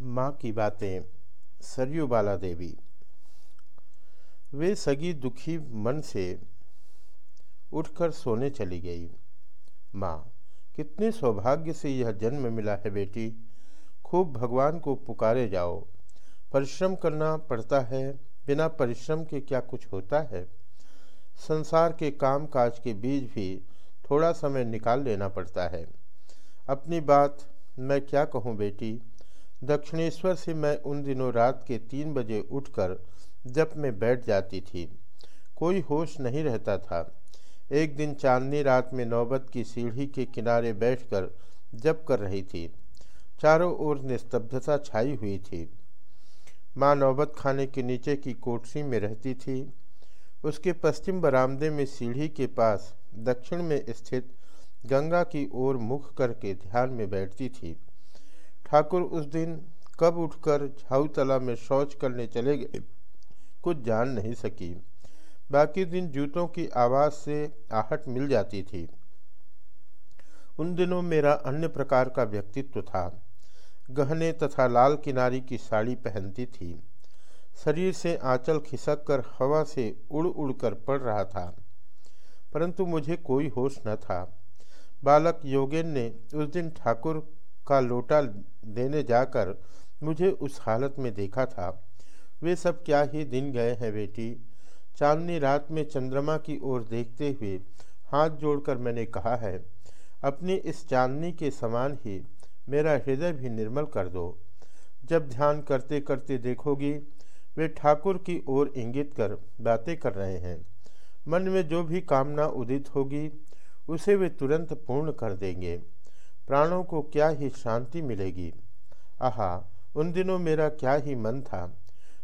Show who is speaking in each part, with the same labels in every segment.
Speaker 1: माँ की बातें, सरयू बाला देवी वे सगी दुखी मन से उठकर सोने चली गई। माँ, कितने सौभाग्य से यह जन्म मिला है बेटी। खूब भगवान को पुकारे जाओ। परिश्रम करना पड़ता है, बिना परिश्रम के क्या कुछ होता है? संसार के काम काज के बीच भी थोड़ा समय निकाल लेना पड़ता है। अपनी बात मैं क्या कहूँ बेटी? दक्षिणेश्वर से मैं उन दिनों रात के तीन बजे उठकर जब में बैठ जाती थी। कोई होश नहीं रहता था। एक दिन चांदनी रात में नौबत की सीढ़ी के किनारे बैठकर जप कर रही थी। चारों ओर निस्तब्धता छाई हुई थी। माँ नौबत खाने के नीचे की कोठरी में रहती थी। उसके पश्चिम बरामदे में सीढ़ी के पास दक्षिण में स्थित गंगा की ओर मुख करके ध्यान में बैठती थी। ठाकुर उस दिन कब उठकर झाऊतला में शौच करने चले गए? कुछ जान नहीं सकी। बाकी दिन जूतों की आवाज़ से आहट मिल जाती थी। उन दिनों मेरा अन्य प्रकार का व्यक्तित्व था। गहने तथा लाल किनारी की साड़ी पहनती थी। शरीर से आंचल खिसक कर हवा से उड़ उड़ कर पड़ रहा था। परंतु मुझे कोई होश न था। बालक योगेन ने उस दिन ठाकुर का लोटा देने जाकर मुझे उस हालत में देखा था। वे सब क्या ही दिन गए हैं बेटी। चांदनी रात में चंद्रमा की ओर देखते हुए हाथ जोड़कर मैंने कहा है, अपनी इस चांदनी के समान ही मेरा हृदय भी निर्मल कर दो। जब ध्यान करते करते देखोगी, वे ठाकुर की ओर इंगित कर बातें कर रहे हैं। मन में जो भी कामना उदित होगी, उसे वे तुरंत पूर्ण कर देंगे। प्राणों को क्या ही शांति मिलेगी? आहा, उन दिनों मेरा क्या ही मन था।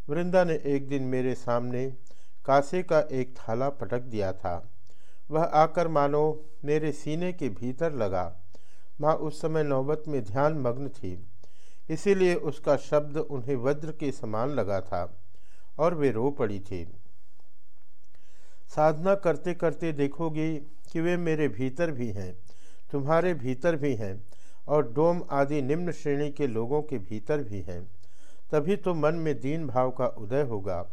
Speaker 1: वृंदा ने एक दिन मेरे सामने कासे का एक थाला पटक दिया था। वह आकर मानो मेरे सीने के भीतर लगा। माँ उस समय नौबत में ध्यान मग्न थी। इसीलिए उसका शब्द उन्हें वज्र के समान लगा था और वे रो पड़ी थी। साधना करते करते देखोगी कि वे मेरे भीतर भी हैं। तुम्हारे भीतर भी हैं और डोम आदि निम्न श्रेणी के लोगों के भीतर भी हैं। तभी तो मन में दीन भाव का उदय होगा।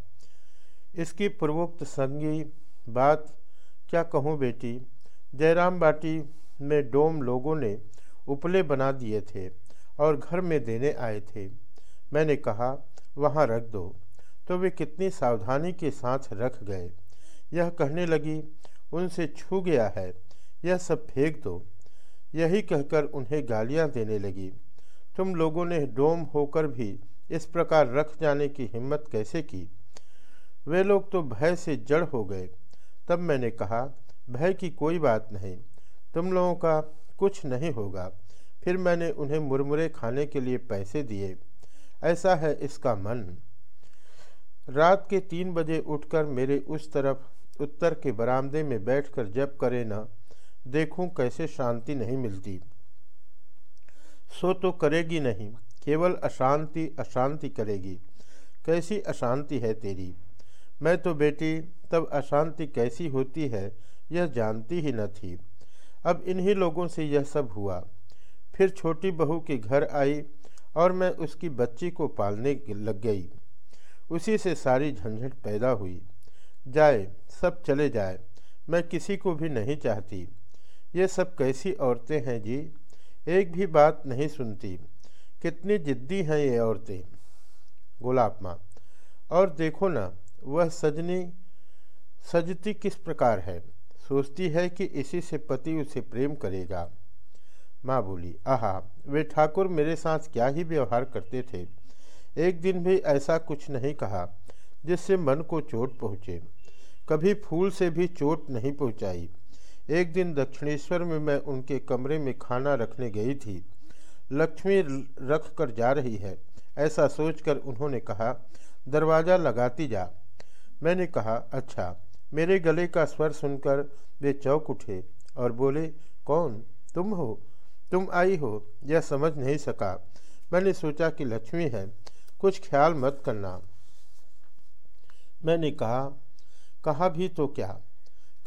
Speaker 1: इसकी पूर्वोक्त संगी बात, क्या कहूँ बेटी? जयराम बाटी में डोम लोगों ने उपले बना दिए थे और घर में देने आए थे। मैंने कहा, वहाँ रख दो। तो वे कितनी सावधानी के साथ रख गए। यह कहने लगी, उनसे छू गया है। यह सब फेंक दो। यही कहकर उन्हें गालियाँ देने लगी। तुम लोगों ने डोम होकर भी इस प्रकार रख जाने की हिम्मत कैसे की? वे लोग तो भय से जड़ हो गए। तब मैंने कहा, भय की कोई बात नहीं। तुम लोगों का कुछ नहीं होगा। फिर मैंने उन्हें मुरमुरे खाने के लिए पैसे दिए। ऐसा है इसका मन। रात के तीन बजे उठकर मेरे उस तरफ़ उत्तर के बरामदे में बैठकर जब करे न। देखूँ कैसे शांति नहीं मिलती। सो तो करेगी नहीं, केवल अशांति अशांति करेगी। कैसी अशांति है तेरी? मैं तो बेटी, तब अशांति कैसी होती है, यह जानती ही न थी। अब इन्हीं लोगों से यह सब हुआ। फिर छोटी बहू के घर आई और मैं उसकी बच्ची को पालने लग गई। उसी से सारी झंझट पैदा हुई। जाए, सब चले जाए, मैं किसी को भी नहीं चाहती। ये सब कैसी औरतें हैं जी? एक भी बात नहीं सुनती। कितनी जिद्दी हैं ये औरतें। गुलाब माँ, और देखो ना, वह सजनी, सजती किस प्रकार है? सोचती है कि इसी से पति उसे प्रेम करेगा। माँ बोली, आहा, वे ठाकुर मेरे साथ क्या ही व्यवहार करते थे। एक दिन भी ऐसा कुछ नहीं कहा, जिससे मन को चोट पहुँचे। कभी फूल से भी चोट नहीं पहुँचाई। एक दिन दक्षिणेश्वर में मैं उनके कमरे में खाना रखने गई थी। लक्ष्मी रख कर जा रही है, ऐसा सोचकर उन्होंने कहा, दरवाज़ा लगाती जा। मैंने कहा अच्छा। मेरे गले का स्वर सुनकर वे चौक उठे और बोले, कौन? तुम हो? तुम आई हो? यह समझ नहीं सका। मैंने सोचा कि लक्ष्मी है। कुछ ख्याल मत करना। मैंने कहा कहा भी तो क्या?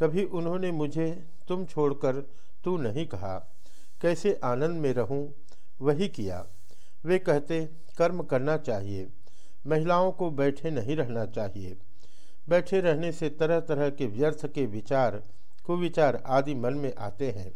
Speaker 1: कभी उन्होंने मुझे, तुम छोड़कर तू नहीं कहा। कैसे आनंद में रहूँ? वही किया। वे कहते, कर्म करना चाहिए। महिलाओं को बैठे नहीं रहना चाहिए। बैठे रहने से तरह तरह के व्यर्थ के विचार, कुविचार आदि मन में आते हैं।